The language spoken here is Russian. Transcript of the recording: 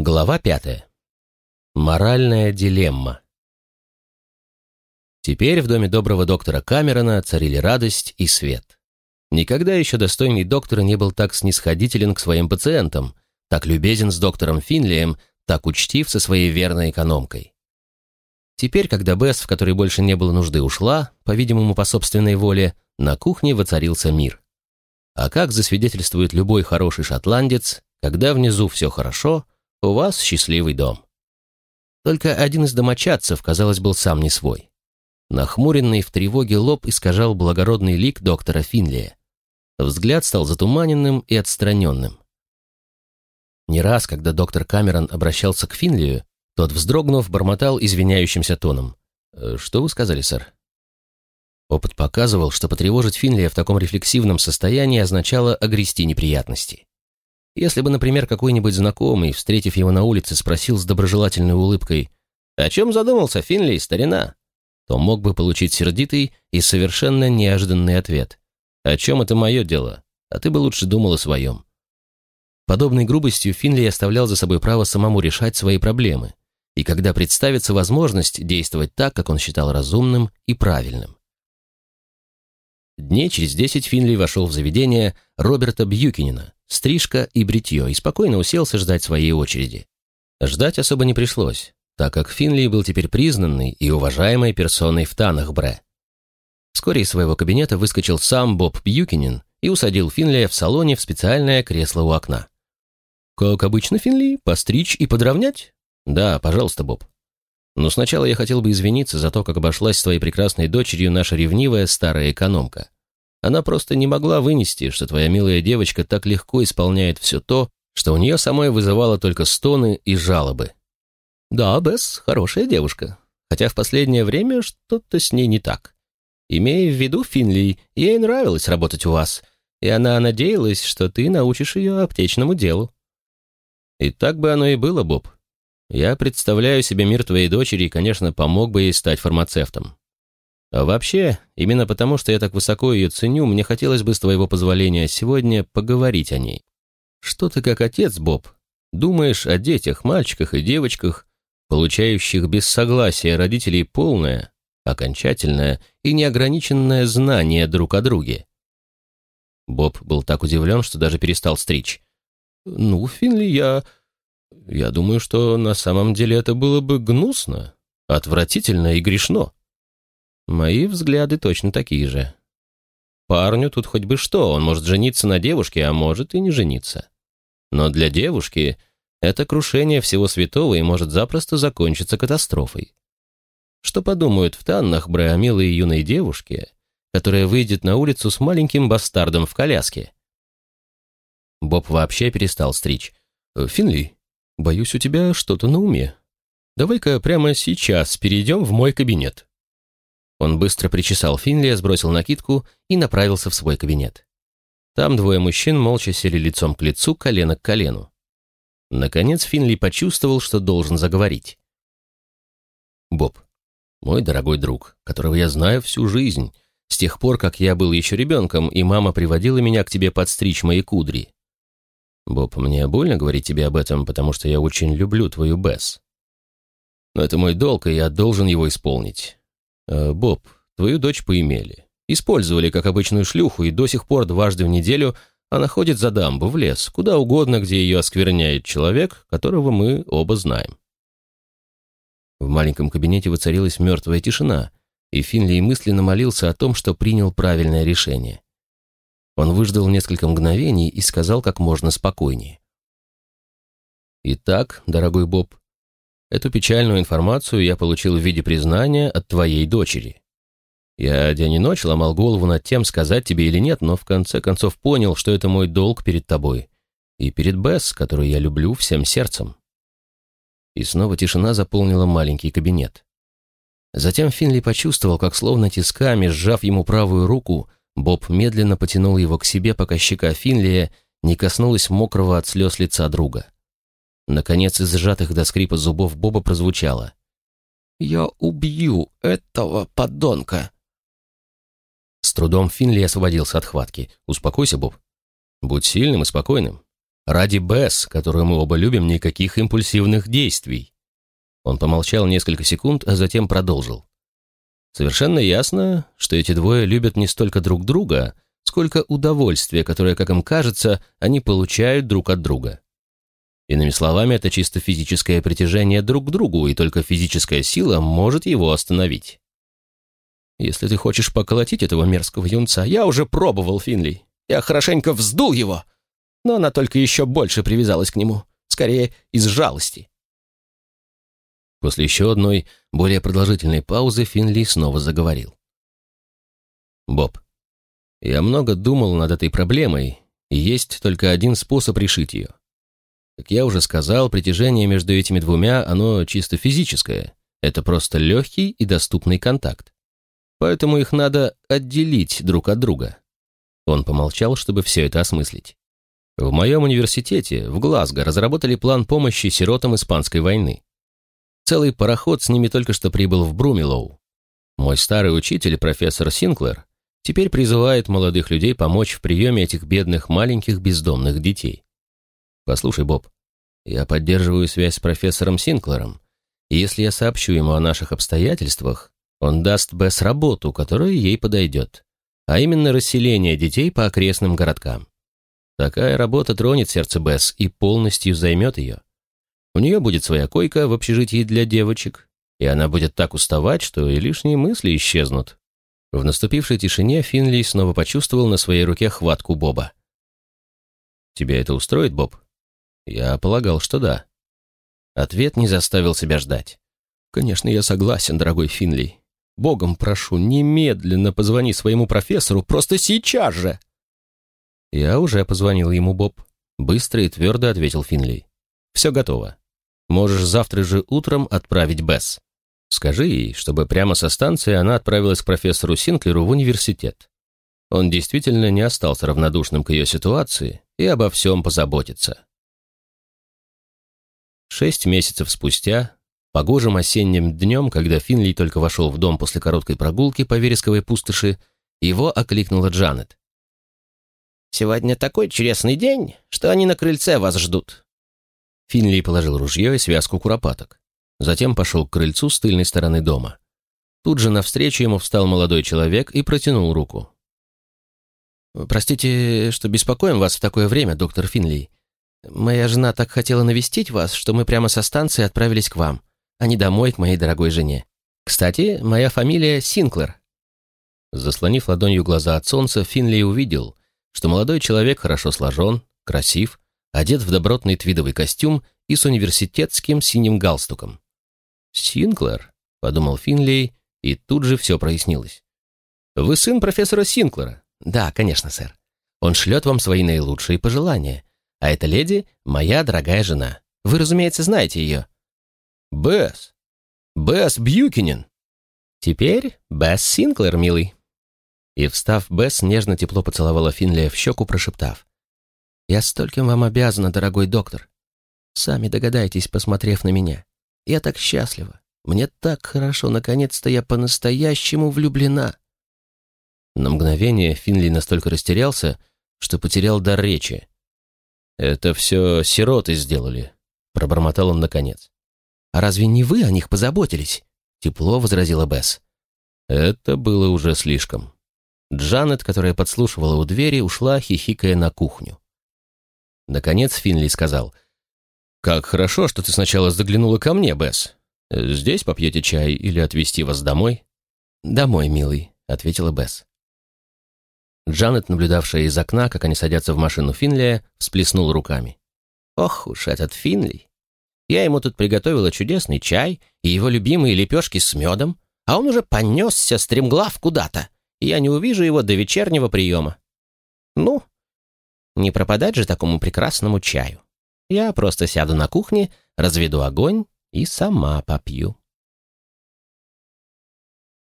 Глава пятая. Моральная дилемма. Теперь в доме доброго доктора Камерона царили радость и свет. Никогда еще достойный доктор не был так снисходителен к своим пациентам, так любезен с доктором Финлием, так учтив со своей верной экономкой. Теперь, когда Бесс, в которой больше не было нужды, ушла, по-видимому, по собственной воле, на кухне воцарился мир. А как засвидетельствует любой хороший шотландец, когда внизу все хорошо – у вас счастливый дом. Только один из домочадцев, казалось, был сам не свой. Нахмуренный в тревоге лоб искажал благородный лик доктора Финлия. Взгляд стал затуманенным и отстраненным. Не раз, когда доктор Камерон обращался к Финлию, тот, вздрогнув, бормотал извиняющимся тоном. «Э, «Что вы сказали, сэр?» Опыт показывал, что потревожить Финлия в таком рефлексивном состоянии означало огрести неприятности. Если бы, например, какой-нибудь знакомый, встретив его на улице, спросил с доброжелательной улыбкой «О чем задумался Финли, старина?», то мог бы получить сердитый и совершенно неожиданный ответ. «О чем это мое дело? А ты бы лучше думал о своем». Подобной грубостью Финли оставлял за собой право самому решать свои проблемы, и когда представится возможность действовать так, как он считал разумным и правильным. Дней через десять Финли вошел в заведение Роберта Бьюкинина, стрижка и бритье, и спокойно уселся ждать своей очереди. Ждать особо не пришлось, так как Финли был теперь признанной и уважаемой персоной в Танахбре. Вскоре из своего кабинета выскочил сам Боб Бьюкинин и усадил Финли в салоне в специальное кресло у окна. «Как обычно, Финли, постричь и подровнять?» «Да, пожалуйста, Боб». «Но сначала я хотел бы извиниться за то, как обошлась с твоей прекрасной дочерью наша ревнивая старая экономка. Она просто не могла вынести, что твоя милая девочка так легко исполняет все то, что у нее самой вызывало только стоны и жалобы. Да, Бесс, хорошая девушка, хотя в последнее время что-то с ней не так. Имея в виду Финли, ей нравилось работать у вас, и она надеялась, что ты научишь ее аптечному делу. И так бы оно и было, Боб. Я представляю себе мир твоей дочери и, конечно, помог бы ей стать фармацевтом. А вообще, именно потому, что я так высоко ее ценю, мне хотелось бы, с твоего позволения, сегодня поговорить о ней. Что ты как отец, Боб, думаешь о детях, мальчиках и девочках, получающих без согласия родителей полное, окончательное и неограниченное знание друг о друге? Боб был так удивлен, что даже перестал стричь. «Ну, Финли, я... Я думаю, что на самом деле это было бы гнусно, отвратительно и грешно». Мои взгляды точно такие же. Парню тут хоть бы что, он может жениться на девушке, а может и не жениться. Но для девушки это крушение всего святого и может запросто закончиться катастрофой. Что подумают в Таннах Бре о милой юной девушке, которая выйдет на улицу с маленьким бастардом в коляске? Боб вообще перестал стричь. «Финли, боюсь, у тебя что-то на уме. Давай-ка прямо сейчас перейдем в мой кабинет». Он быстро причесал Финли, сбросил накидку и направился в свой кабинет. Там двое мужчин молча сели лицом к лицу, колено к колену. Наконец Финли почувствовал, что должен заговорить. «Боб, мой дорогой друг, которого я знаю всю жизнь, с тех пор, как я был еще ребенком, и мама приводила меня к тебе подстричь мои кудри. Боб, мне больно говорить тебе об этом, потому что я очень люблю твою Бесс. Но это мой долг, и я должен его исполнить. Э, «Боб, твою дочь поимели. Использовали как обычную шлюху, и до сих пор дважды в неделю она ходит за дамбу в лес, куда угодно, где ее оскверняет человек, которого мы оба знаем». В маленьком кабинете воцарилась мертвая тишина, и Финли мысленно молился о том, что принял правильное решение. Он выждал несколько мгновений и сказал как можно спокойнее. «Итак, дорогой Боб, Эту печальную информацию я получил в виде признания от твоей дочери. Я день и ночь ломал голову над тем, сказать тебе или нет, но в конце концов понял, что это мой долг перед тобой и перед Бесс, которую я люблю всем сердцем. И снова тишина заполнила маленький кабинет. Затем Финли почувствовал, как словно тисками, сжав ему правую руку, Боб медленно потянул его к себе, пока щека Финлия не коснулась мокрого от слез лица друга. Наконец, из сжатых до скрипа зубов Боба прозвучало. «Я убью этого подонка!» С трудом Финли освободился от хватки. «Успокойся, Боб. Будь сильным и спокойным. Ради Бесс, которую мы оба любим, никаких импульсивных действий». Он помолчал несколько секунд, а затем продолжил. «Совершенно ясно, что эти двое любят не столько друг друга, сколько удовольствие, которое, как им кажется, они получают друг от друга. Иными словами, это чисто физическое притяжение друг к другу, и только физическая сила может его остановить. Если ты хочешь поколотить этого мерзкого юнца, я уже пробовал, Финли. Я хорошенько вздул его, но она только еще больше привязалась к нему, скорее из жалости. После еще одной, более продолжительной паузы Финли снова заговорил. «Боб, я много думал над этой проблемой, и есть только один способ решить ее. Как я уже сказал, притяжение между этими двумя, оно чисто физическое. Это просто легкий и доступный контакт. Поэтому их надо отделить друг от друга. Он помолчал, чтобы все это осмыслить. В моем университете в Глазго разработали план помощи сиротам Испанской войны. Целый пароход с ними только что прибыл в Брумилоу. Мой старый учитель, профессор Синклер, теперь призывает молодых людей помочь в приеме этих бедных маленьких бездомных детей. Послушай, Боб, я поддерживаю связь с профессором Синклером, и если я сообщу ему о наших обстоятельствах, он даст Бесс работу, которая ей подойдет, а именно расселение детей по окрестным городкам. Такая работа тронет сердце Бесс и полностью займет ее. У нее будет своя койка в общежитии для девочек, и она будет так уставать, что и лишние мысли исчезнут. В наступившей тишине Финли снова почувствовал на своей руке хватку Боба. «Тебя это устроит, Боб?» Я полагал, что да. Ответ не заставил себя ждать. «Конечно, я согласен, дорогой Финли. Богом прошу, немедленно позвони своему профессору, просто сейчас же!» «Я уже позвонил ему, Боб», — быстро и твердо ответил Финли. «Все готово. Можешь завтра же утром отправить Бесс. Скажи ей, чтобы прямо со станции она отправилась к профессору Синклеру в университет. Он действительно не остался равнодушным к ее ситуации и обо всем позаботится. Шесть месяцев спустя, погожим осенним днем, когда Финли только вошел в дом после короткой прогулки по вересковой пустоши, его окликнула Джанет. «Сегодня такой чудесный день, что они на крыльце вас ждут». Финли положил ружье и связку куропаток. Затем пошел к крыльцу с тыльной стороны дома. Тут же навстречу ему встал молодой человек и протянул руку. «Простите, что беспокоим вас в такое время, доктор Финли. Моя жена так хотела навестить вас, что мы прямо со станции отправились к вам, а не домой к моей дорогой жене. Кстати, моя фамилия Синклер». Заслонив ладонью глаза от солнца, Финли увидел, что молодой человек хорошо сложен, красив, одет в добротный твидовый костюм и с университетским синим галстуком. «Синклер?» — подумал Финли, и тут же все прояснилось. «Вы сын профессора Синклера?» «Да, конечно, сэр. Он шлет вам свои наилучшие пожелания, а эта леди — моя дорогая жена. Вы, разумеется, знаете ее». «Бесс! Бесс Бьюкинин!» «Теперь Бесс Синклер, милый». И, встав, Бесс нежно тепло поцеловала Финлия в щеку, прошептав. «Я стольким вам обязана, дорогой доктор. Сами догадайтесь, посмотрев на меня. Я так счастлива. Мне так хорошо. Наконец-то я по-настоящему влюблена». На мгновение Финли настолько растерялся, что потерял дар речи. «Это все сироты сделали», — пробормотал он наконец. «А разве не вы о них позаботились?» — тепло возразила Бесс. Это было уже слишком. Джанет, которая подслушивала у двери, ушла, хихикая на кухню. Наконец Финли сказал, «Как хорошо, что ты сначала заглянула ко мне, Бесс. Здесь попьете чай или отвезти вас домой?» «Домой, милый», — ответила Бесс. Джанет, наблюдавшая из окна, как они садятся в машину Финлия, всплеснул руками. «Ох уж этот Финли! Я ему тут приготовила чудесный чай и его любимые лепешки с медом, а он уже понесся стремглав куда-то, и я не увижу его до вечернего приема. Ну, не пропадать же такому прекрасному чаю. Я просто сяду на кухне, разведу огонь и сама попью».